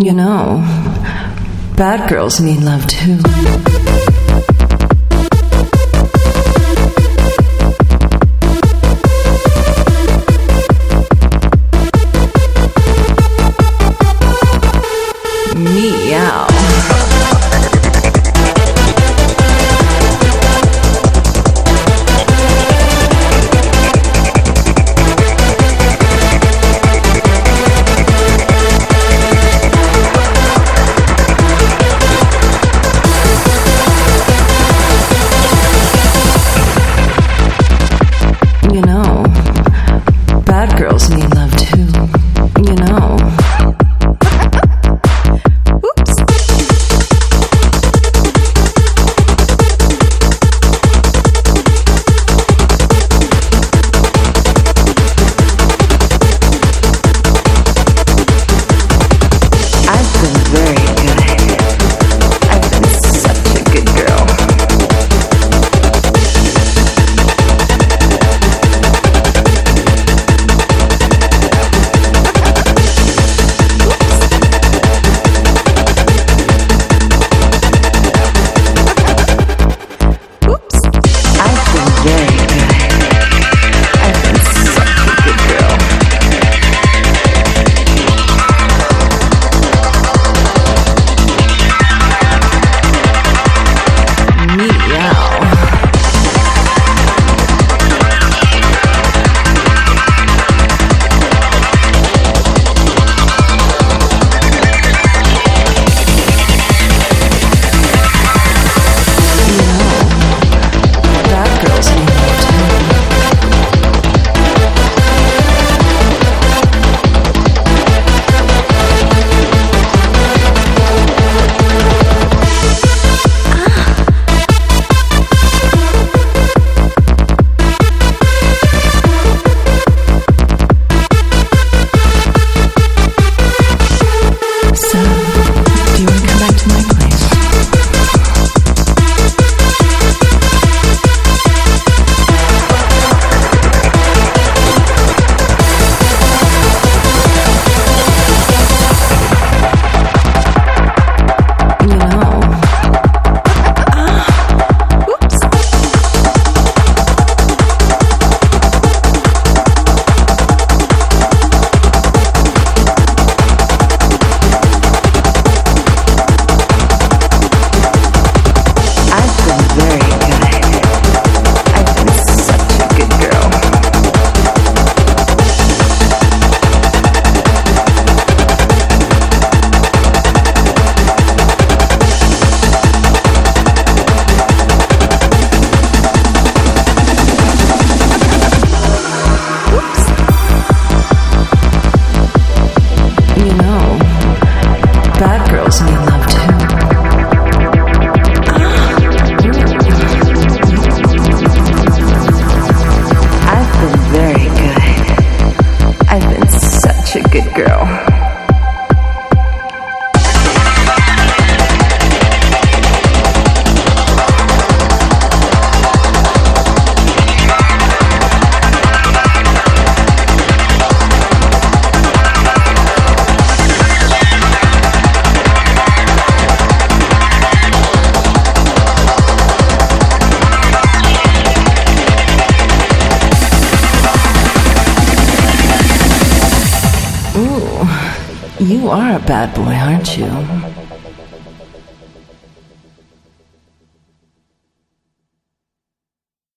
You know, bad girls need love too. You are a bad boy, aren't you?